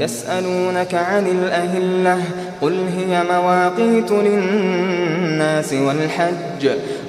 يسألونك عن الأهلة قل هي مواقيت للناس والحج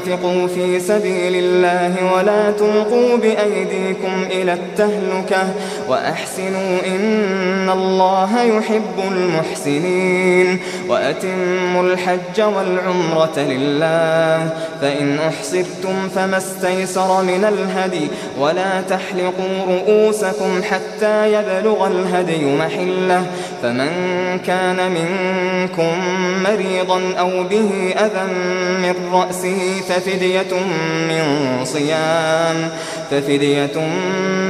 وأنفقوا في سبيل الله ولا تلقوا بأيديكم إلى التهلكة وأحسنوا إن الله يحب المحسنين وأتموا الحج والعمرة لله فإن أحصرتم فما استيسر من الهدي ولا تحلقوا رؤوسكم حتى يبلغ الهدي محله فمن كان منكم مريضا أو به أذى من رأسه ففدية من صيام ففدية من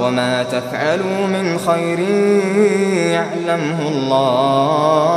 وما تفعلوا من خير يعلمه الله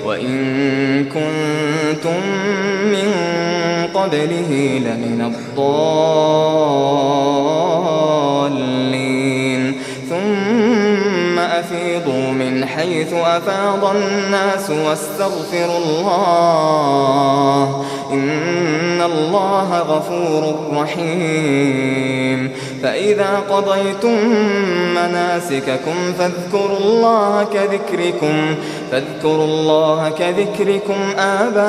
وإن كنتم من قبله لمن الضالين ثم أفيضوا من حيث أفاض الناس واستغفروا الله إن الله غفور رحيم. فإذا قضيتم مناسككم فاذكروا الله كذكركم فاذكروا الله كذكركم آباءكم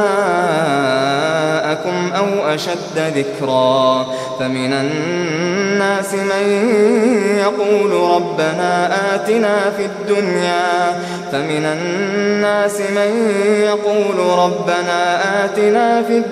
أو أشد ذكرا. فمن الناس من يقول ربنا آتنا في الدنيا. فمن الناس من يقول ربنا آتنا في الدنيا